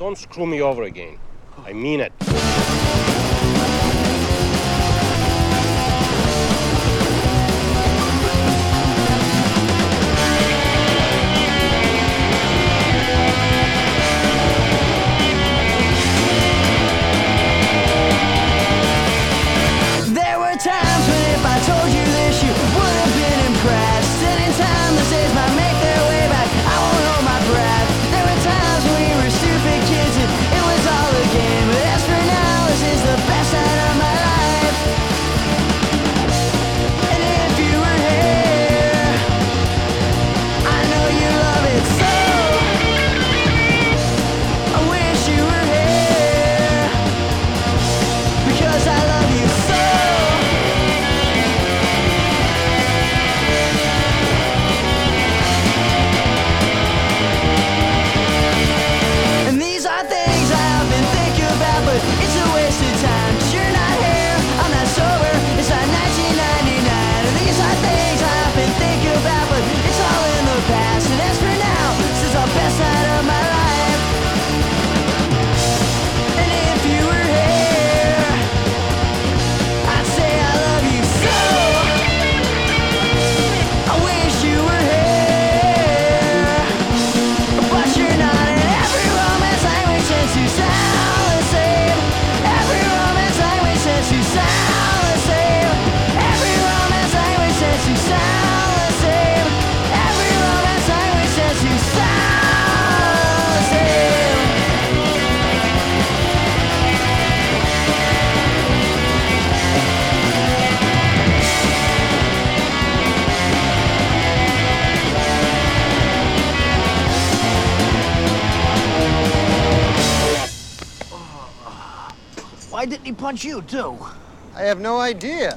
Don't screw me over again. I mean it. Why didn't he punch you, too? I have no idea.